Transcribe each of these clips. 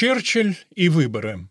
Черчилль и выборы.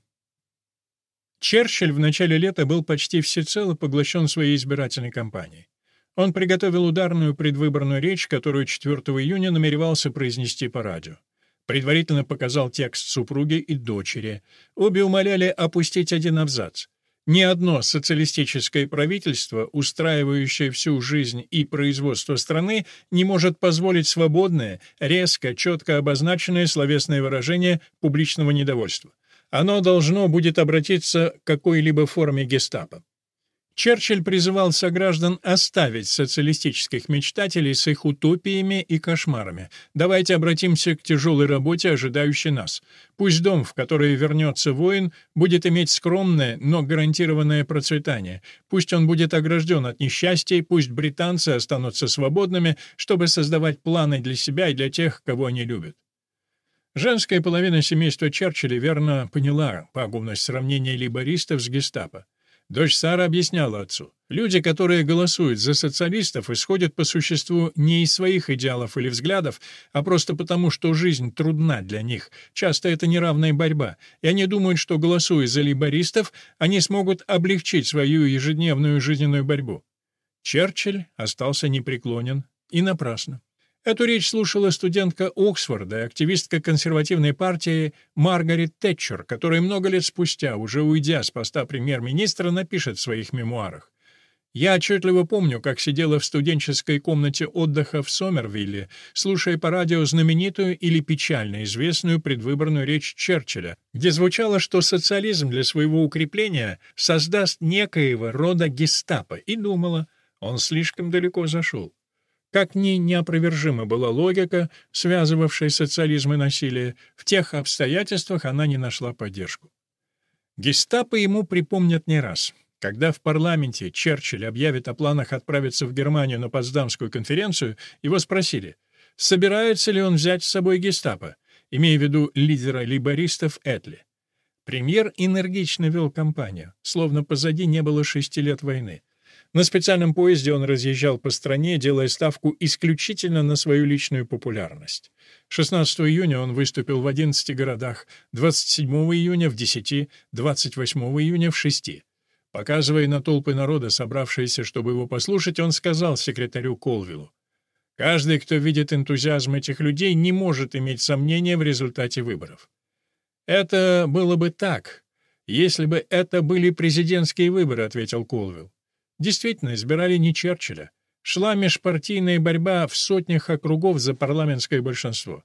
Черчилль в начале лета был почти всецело поглощен своей избирательной кампанией. Он приготовил ударную предвыборную речь, которую 4 июня намеревался произнести по радио. Предварительно показал текст супруге и дочери. Обе умоляли опустить один абзац. Ни одно социалистическое правительство, устраивающее всю жизнь и производство страны, не может позволить свободное, резко, четко обозначенное словесное выражение публичного недовольства. Оно должно будет обратиться к какой-либо форме гестапо. Черчилль призывал сограждан оставить социалистических мечтателей с их утопиями и кошмарами. Давайте обратимся к тяжелой работе, ожидающей нас. Пусть дом, в который вернется воин, будет иметь скромное, но гарантированное процветание. Пусть он будет огражден от несчастий, пусть британцы останутся свободными, чтобы создавать планы для себя и для тех, кого они любят. Женская половина семейства Черчилля верно поняла пагубность сравнения либористов с гестапо. Дочь Сара объясняла отцу. Люди, которые голосуют за социалистов, исходят по существу не из своих идеалов или взглядов, а просто потому, что жизнь трудна для них. Часто это неравная борьба, и они думают, что, голосуя за либористов, они смогут облегчить свою ежедневную жизненную борьбу. Черчилль остался непреклонен и напрасно. Эту речь слушала студентка Оксфорда и активистка консервативной партии Маргарет Тэтчер, которая много лет спустя, уже уйдя с поста премьер-министра, напишет в своих мемуарах. Я отчетливо помню, как сидела в студенческой комнате отдыха в Сомервилле, слушая по радио знаменитую или печально известную предвыборную речь Черчилля, где звучало, что социализм для своего укрепления создаст некоего рода гестапо, и думала, он слишком далеко зашел. Как ни неопровержима была логика, связывавшая социализм и насилие, в тех обстоятельствах она не нашла поддержку. Гестапо ему припомнят не раз. Когда в парламенте Черчилль объявит о планах отправиться в Германию на Потсдамскую конференцию, его спросили, собирается ли он взять с собой гестапо, имея в виду лидера лейбористов Этли. Премьер энергично вел кампанию, словно позади не было шести лет войны. На специальном поезде он разъезжал по стране, делая ставку исключительно на свою личную популярность. 16 июня он выступил в 11 городах, 27 июня в 10, 28 июня в 6. Показывая на толпы народа, собравшиеся, чтобы его послушать, он сказал секретарю Колвиллу, «Каждый, кто видит энтузиазм этих людей, не может иметь сомнения в результате выборов». «Это было бы так, если бы это были президентские выборы», — ответил Колвилл. Действительно, избирали не Черчилля. Шла межпартийная борьба в сотнях округов за парламентское большинство.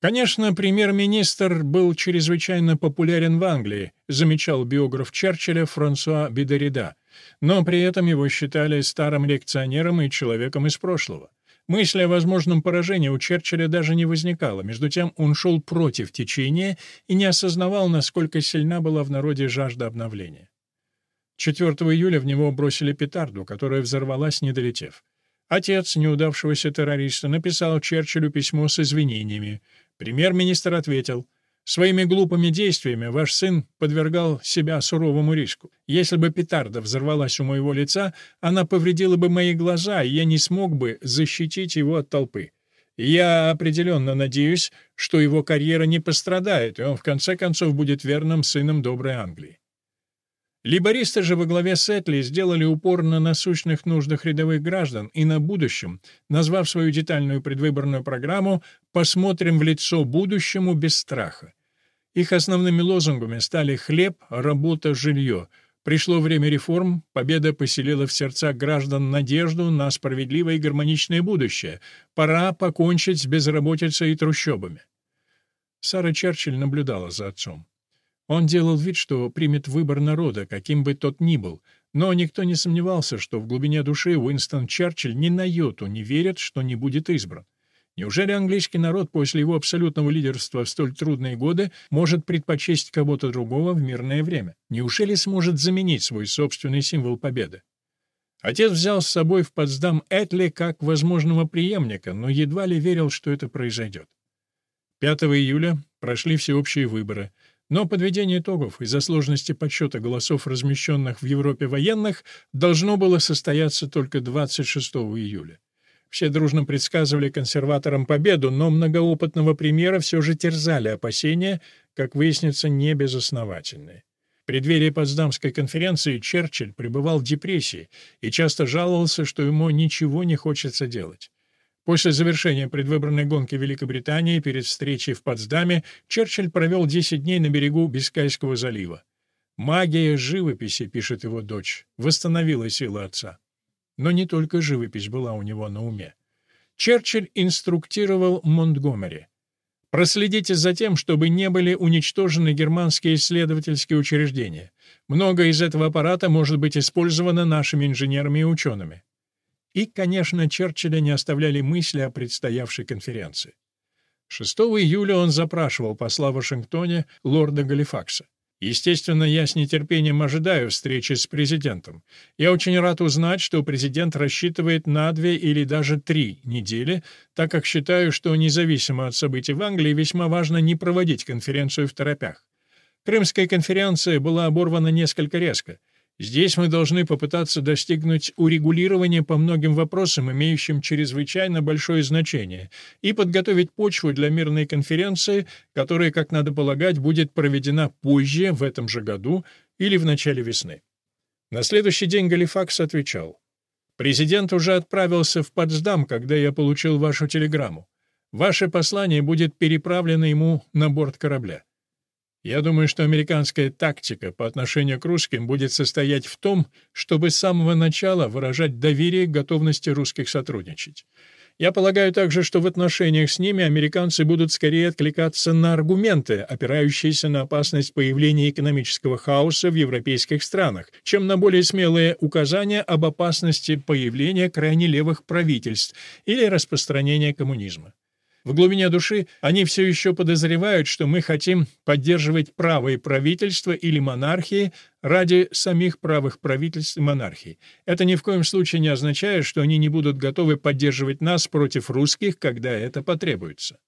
Конечно, премьер-министр был чрезвычайно популярен в Англии, замечал биограф Черчилля Франсуа Бидерида, но при этом его считали старым лекционером и человеком из прошлого. Мысли о возможном поражении у Черчилля даже не возникало, между тем он шел против течения и не осознавал, насколько сильна была в народе жажда обновления. 4 июля в него бросили петарду, которая взорвалась, не долетев. Отец неудавшегося террориста написал Черчиллю письмо с извинениями. Премьер-министр ответил, «Своими глупыми действиями ваш сын подвергал себя суровому риску. Если бы петарда взорвалась у моего лица, она повредила бы мои глаза, и я не смог бы защитить его от толпы. Я определенно надеюсь, что его карьера не пострадает, и он в конце концов будет верным сыном доброй Англии. Либористы же во главе с Этли сделали упор на насущных нуждах рядовых граждан и на будущем, назвав свою детальную предвыборную программу «Посмотрим в лицо будущему без страха». Их основными лозунгами стали «хлеб», «работа», «жилье». Пришло время реформ, победа поселила в сердцах граждан надежду на справедливое и гармоничное будущее. Пора покончить с безработицей и трущобами. Сара Черчилль наблюдала за отцом. Он делал вид, что примет выбор народа, каким бы тот ни был, но никто не сомневался, что в глубине души Уинстон Черчилль ни на йоту не верит, что не будет избран. Неужели английский народ после его абсолютного лидерства в столь трудные годы может предпочесть кого-то другого в мирное время? Неужели сможет заменить свой собственный символ победы? Отец взял с собой в Потсдам Этли как возможного преемника, но едва ли верил, что это произойдет. 5 июля прошли всеобщие выборы — но подведение итогов из-за сложности подсчета голосов, размещенных в Европе военных, должно было состояться только 26 июля. Все дружно предсказывали консерваторам победу, но многоопытного премьера все же терзали опасения, как выяснится, не безосновательные. В преддверии Потсдамской конференции Черчилль пребывал в депрессии и часто жаловался, что ему ничего не хочется делать. После завершения предвыборной гонки Великобритании перед встречей в Потсдаме Черчилль провел 10 дней на берегу Бискайского залива. «Магия живописи», — пишет его дочь, — восстановила силы отца. Но не только живопись была у него на уме. Черчилль инструктировал Монтгомери. Проследите за тем, чтобы не были уничтожены германские исследовательские учреждения. Многое из этого аппарата может быть использовано нашими инженерами и учеными. И, конечно, Черчилля не оставляли мысли о предстоявшей конференции. 6 июля он запрашивал посла в Вашингтоне лорда Галифакса. Естественно, я с нетерпением ожидаю встречи с президентом. Я очень рад узнать, что президент рассчитывает на две или даже три недели, так как считаю, что независимо от событий в Англии весьма важно не проводить конференцию в торопях. Крымская конференция была оборвана несколько резко. Здесь мы должны попытаться достигнуть урегулирования по многим вопросам, имеющим чрезвычайно большое значение, и подготовить почву для мирной конференции, которая, как надо полагать, будет проведена позже, в этом же году или в начале весны. На следующий день Галифакс отвечал. «Президент уже отправился в Потсдам, когда я получил вашу телеграмму. Ваше послание будет переправлено ему на борт корабля. Я думаю, что американская тактика по отношению к русским будет состоять в том, чтобы с самого начала выражать доверие к готовности русских сотрудничать. Я полагаю также, что в отношениях с ними американцы будут скорее откликаться на аргументы, опирающиеся на опасность появления экономического хаоса в европейских странах, чем на более смелые указания об опасности появления крайне левых правительств или распространения коммунизма. В глубине души они все еще подозревают, что мы хотим поддерживать правые правительства или монархии ради самих правых правительств и монархий. Это ни в коем случае не означает, что они не будут готовы поддерживать нас против русских, когда это потребуется.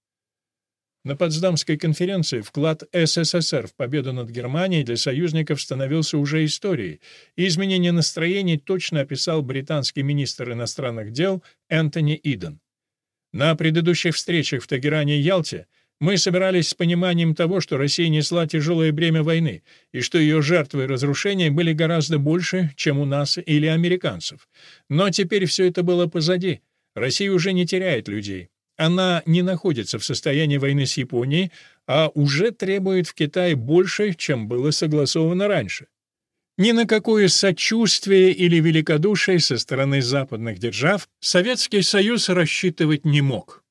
На Потсдамской конференции вклад СССР в победу над Германией для союзников становился уже историей, и изменение настроений точно описал британский министр иностранных дел Энтони Иден. На предыдущих встречах в Тагеране и Ялте мы собирались с пониманием того, что Россия несла тяжелое бремя войны, и что ее жертвы и разрушения были гораздо больше, чем у нас или американцев. Но теперь все это было позади. Россия уже не теряет людей. Она не находится в состоянии войны с Японией, а уже требует в Китае больше, чем было согласовано раньше. Ни на какое сочувствие или великодушие со стороны западных держав Советский Союз рассчитывать не мог.